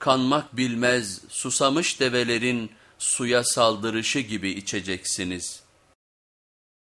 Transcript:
kanmak bilmez susamış develerin suya saldırışı gibi içeceksiniz.''